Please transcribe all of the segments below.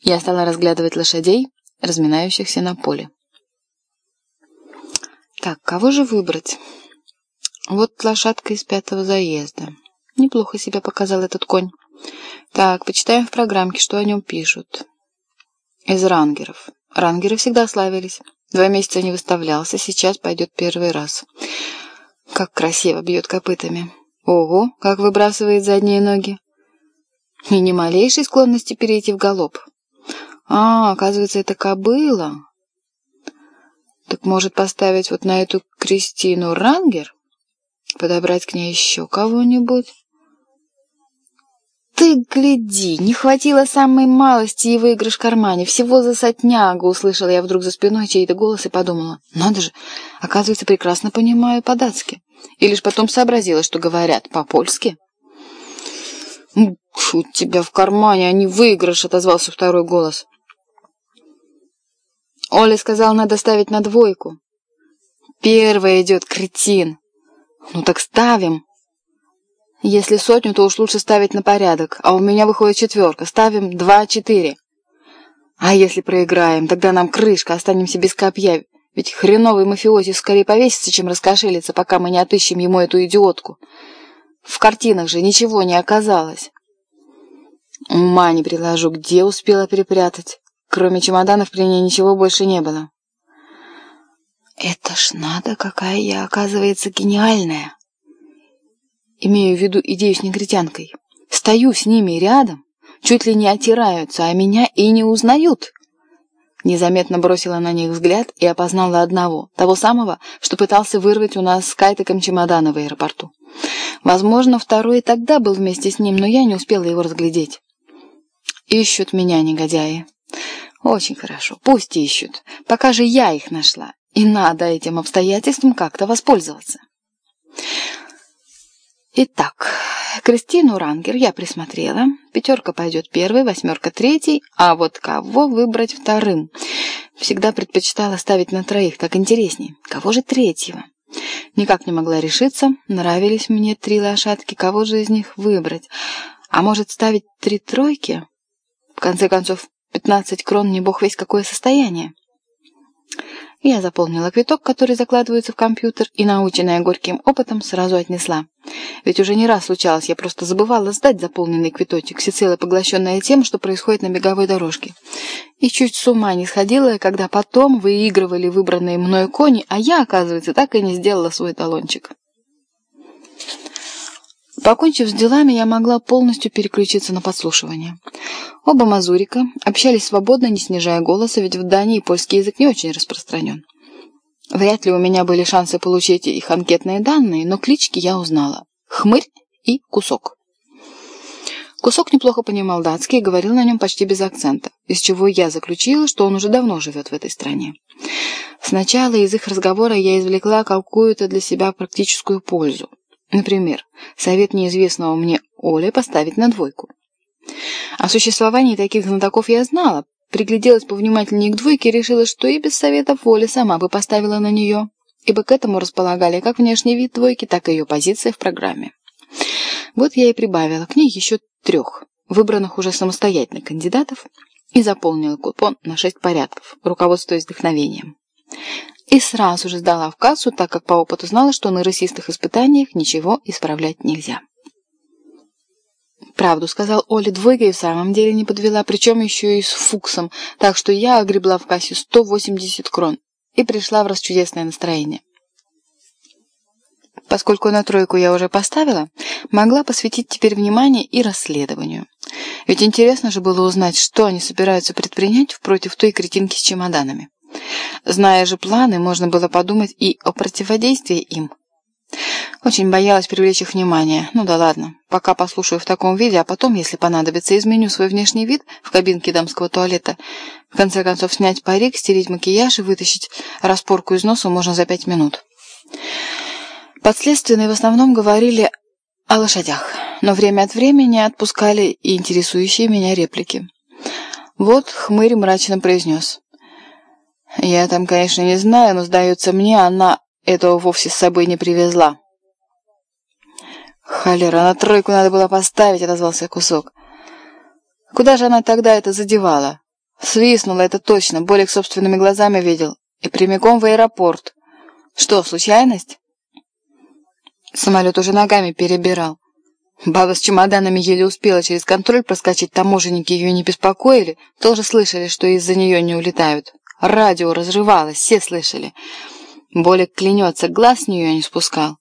Я стала разглядывать лошадей, разминающихся на поле. Так, кого же выбрать? Вот лошадка из пятого заезда. Неплохо себя показал этот конь. Так, почитаем в программке, что о нем пишут. Из рангеров. Рангеры всегда славились. Два месяца не выставлялся, сейчас пойдет первый раз. Как красиво бьет копытами. Ого, как выбрасывает задние ноги. И ни малейшей склонности перейти в галоп. А, оказывается, это кобыла. Так может поставить вот на эту Кристину Рангер? Подобрать к ней еще кого-нибудь? «Ты гляди, не хватило самой малости и выигрыш в кармане, всего за сотнягу!» Услышала я вдруг за спиной чей-то голос и подумала. «Надо же, оказывается, прекрасно понимаю по-датски». И лишь потом сообразила, что говорят по-польски. «У тебя в кармане, а не выигрыш!» — отозвался второй голос. Оля сказал, надо ставить на двойку. Первая идет, кретин. Ну так ставим. Если сотню, то уж лучше ставить на порядок, а у меня выходит четверка. Ставим два-четыре. А если проиграем, тогда нам крышка, останемся без копья. Ведь хреновый мафиози скорее повесится, чем раскошелится, пока мы не отыщем ему эту идиотку. В картинах же ничего не оказалось. Ума не приложу, где успела перепрятать. Кроме чемоданов при ней ничего больше не было. Это ж надо, какая я, оказывается, гениальная. Имею в виду идею с негритянкой. Стою с ними рядом, чуть ли не отираются, а меня и не узнают. Незаметно бросила на них взгляд и опознала одного, того самого, что пытался вырвать у нас с Кайтеком чемоданы в аэропорту. Возможно, второй и тогда был вместе с ним, но я не успела его разглядеть. Ищут меня негодяи. Очень хорошо, пусть ищут. Пока же я их нашла, и надо этим обстоятельством как-то воспользоваться. Итак, Кристину Рангер я присмотрела. Пятерка пойдет первой, восьмерка третий, а вот кого выбрать вторым? Всегда предпочитала ставить на троих, так интереснее. Кого же третьего? Никак не могла решиться, нравились мне три лошадки, кого же из них выбрать? А может ставить три тройки? В конце концов, Пятнадцать крон не бог весь какое состояние. Я заполнила квиток, который закладывается в компьютер, и, наученная горьким опытом, сразу отнесла. Ведь уже не раз случалось, я просто забывала сдать заполненный квиточек, всецело поглощенная тем, что происходит на беговой дорожке. И чуть с ума не сходила, когда потом выигрывали выбранные мной кони, а я, оказывается, так и не сделала свой талончик. Покончив с делами, я могла полностью переключиться на подслушивание. Оба мазурика общались свободно, не снижая голоса, ведь в Дании польский язык не очень распространен. Вряд ли у меня были шансы получить их анкетные данные, но клички я узнала. Хмырь и Кусок. Кусок неплохо понимал датский и говорил на нем почти без акцента, из чего я заключила, что он уже давно живет в этой стране. Сначала из их разговора я извлекла какую-то для себя практическую пользу. Например, совет неизвестного мне Оли поставить на двойку. О существовании таких знатоков я знала, пригляделась повнимательнее к двойке и решила, что и без совета Воли сама бы поставила на нее, ибо к этому располагали как внешний вид двойки, так и ее позиция в программе. Вот я и прибавила к ней еще трех, выбранных уже самостоятельно кандидатов, и заполнила купон на шесть порядков, руководствуясь вдохновением. И сразу же сдала в кассу, так как по опыту знала, что на рысистых испытаниях ничего исправлять нельзя. «Правду», — сказал Оля, двойка и в самом деле не подвела, причем еще и с фуксом, так что я огребла в кассе 180 крон и пришла в расчудесное настроение. Поскольку на тройку я уже поставила, могла посвятить теперь внимание и расследованию. Ведь интересно же было узнать, что они собираются предпринять против той кретинки с чемоданами. Зная же планы, можно было подумать и о противодействии им. Очень боялась привлечь их внимание. Ну да ладно, пока послушаю в таком виде, а потом, если понадобится, изменю свой внешний вид в кабинке дамского туалета. В конце концов, снять парик, стереть макияж и вытащить распорку из носа можно за пять минут. Подследственные в основном говорили о лошадях, но время от времени отпускали и интересующие меня реплики. Вот хмырь мрачно произнес. Я там, конечно, не знаю, но, сдается мне, она этого вовсе с собой не привезла. Холера, на тройку надо было поставить, отозвался кусок. Куда же она тогда это задевала? Свистнуло, это точно. Болик собственными глазами видел. И прямиком в аэропорт. Что, случайность? Самолет уже ногами перебирал. Баба с чемоданами еле успела через контроль проскочить, таможенники ее не беспокоили, тоже слышали, что из-за нее не улетают. Радио разрывалось, все слышали. Болик клянется, глаз с нее не спускал.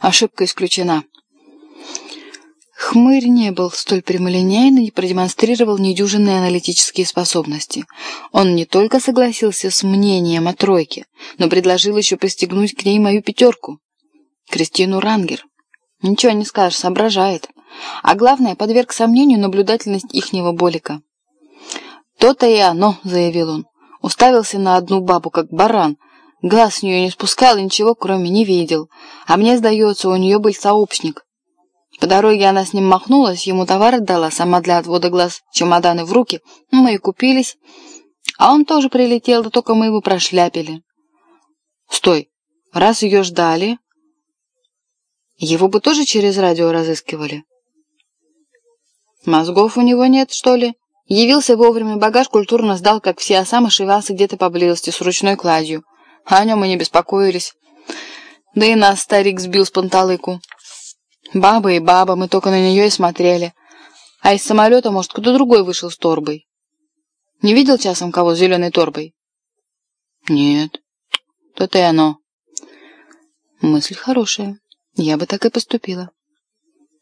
Ошибка исключена. Хмырь не был столь прямолинейный и продемонстрировал недюжинные аналитические способности. Он не только согласился с мнением о тройке, но предложил еще пристегнуть к ней мою пятерку. Кристину Рангер. Ничего не скажешь, соображает. А главное, подверг сомнению наблюдательность ихнего Болика. «То-то и оно», — заявил он. Уставился на одну бабу, как баран. Глаз с нее не спускал и ничего, кроме не видел. А мне, сдается, у нее был сообщник. По дороге она с ним махнулась, ему товар отдала, сама для отвода глаз чемоданы в руки. Мы и купились. А он тоже прилетел, да только мы его прошляпили. Стой, раз ее ждали, его бы тоже через радио разыскивали. Мозгов у него нет, что ли? Явился вовремя, багаж культурно сдал, как все, а сам ошивался где-то поблизости с ручной кладью. А о нем и не беспокоились. Да и нас старик сбил с панталыку. Баба и баба, мы только на нее и смотрели. А из самолета, может, кто другой вышел с торбой. Не видел часом кого с зеленой торбой? Нет. То-то и оно. Мысль хорошая. Я бы так и поступила.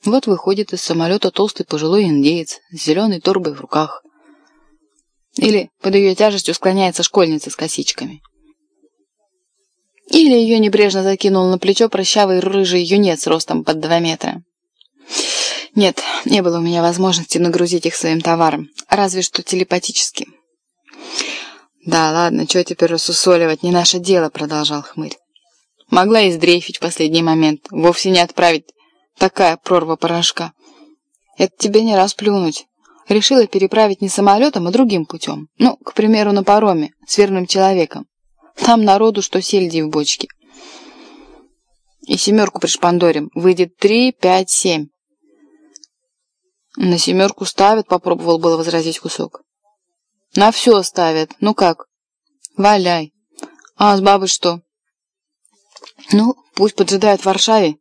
Вот выходит из самолета толстый пожилой индеец с зеленой торбой в руках. Или под ее тяжестью склоняется школьница с косичками. Или ее небрежно закинул на плечо прыщавый рыжий юнец ростом под два метра. Нет, не было у меня возможности нагрузить их своим товаром, разве что телепатически. «Да, ладно, что теперь рассусоливать, не наше дело», — продолжал хмырь. Могла и сдрейфить в последний момент, вовсе не отправить такая прорва порошка. Это тебе не раз плюнуть. Решила переправить не самолетом, а другим путем. Ну, к примеру, на пароме, с верным человеком. Там народу, что сельди в бочке. И семерку пришпандорим. Выйдет три, пять, семь. На семерку ставят, попробовал было возразить кусок. На все ставят. Ну как? Валяй. А с бабой что? Ну, пусть поджидает в Варшаве.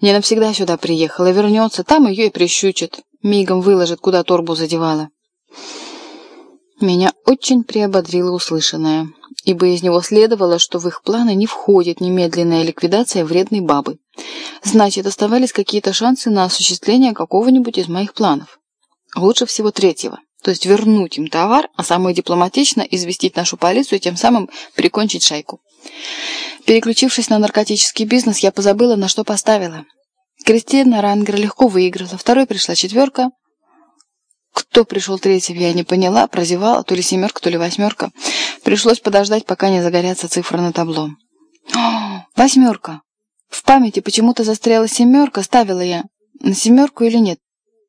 Не навсегда сюда приехала, вернется, там ее и прищучат. Мигом выложит, куда торбу задевала. Меня очень приободрило услышанное, ибо из него следовало, что в их планы не входит немедленная ликвидация вредной бабы. Значит, оставались какие-то шансы на осуществление какого-нибудь из моих планов. Лучше всего третьего, то есть вернуть им товар, а самое дипломатично известить нашу полицию и тем самым прикончить шайку. Переключившись на наркотический бизнес, я позабыла, на что поставила. Кристина Рангер легко выиграла, второй пришла четверка – кто пришел третьим, я не поняла, прозевала, то ли семерка, то ли восьмерка. Пришлось подождать, пока не загорятся цифры на табло. О, восьмерка! В памяти почему-то застряла семерка, ставила я. На семерку или нет?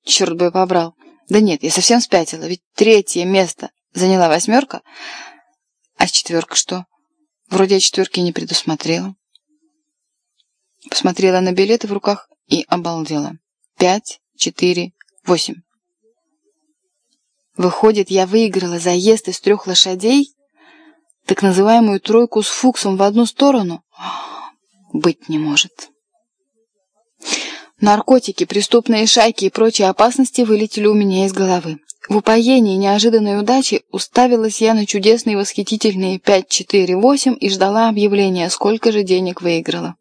Черт бы побрал. Да нет, я совсем спятила, ведь третье место заняла восьмерка. А четверка что? Вроде я четверки не предусмотрела. Посмотрела на билеты в руках и обалдела. Пять, четыре, восемь. Выходит, я выиграла заезд из трех лошадей? Так называемую тройку с фуксом в одну сторону? Быть не может. Наркотики, преступные шайки и прочие опасности вылетели у меня из головы. В упоении неожиданной удачи уставилась я на чудесные восхитительные 5-4-8 и ждала объявления, сколько же денег выиграла.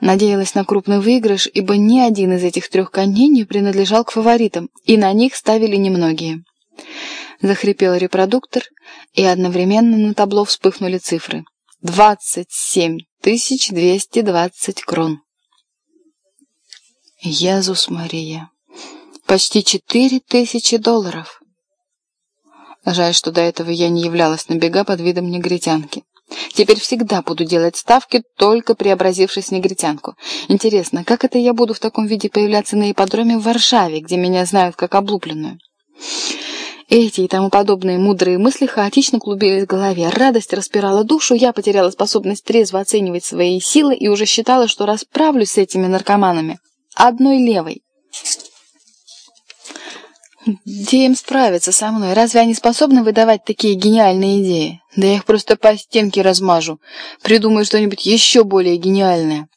Надеялась на крупный выигрыш, ибо ни один из этих трех коней не принадлежал к фаворитам, и на них ставили немногие. Захрипел репродуктор, и одновременно на табло вспыхнули цифры. «Двадцать семь тысяч двести двадцать крон». Езус Мария! Почти четыре тысячи долларов! Жаль, что до этого я не являлась на бега под видом негритянки. Теперь всегда буду делать ставки, только преобразившись в негритянку. Интересно, как это я буду в таком виде появляться на ипподроме в Варшаве, где меня знают как облупленную? Эти и тому подобные мудрые мысли хаотично клубились в голове. Радость распирала душу, я потеряла способность трезво оценивать свои силы и уже считала, что расправлюсь с этими наркоманами. Одной левой. Где им справиться со мной? Разве они способны выдавать такие гениальные идеи? Да я их просто по стенке размажу. Придумаю что-нибудь еще более гениальное.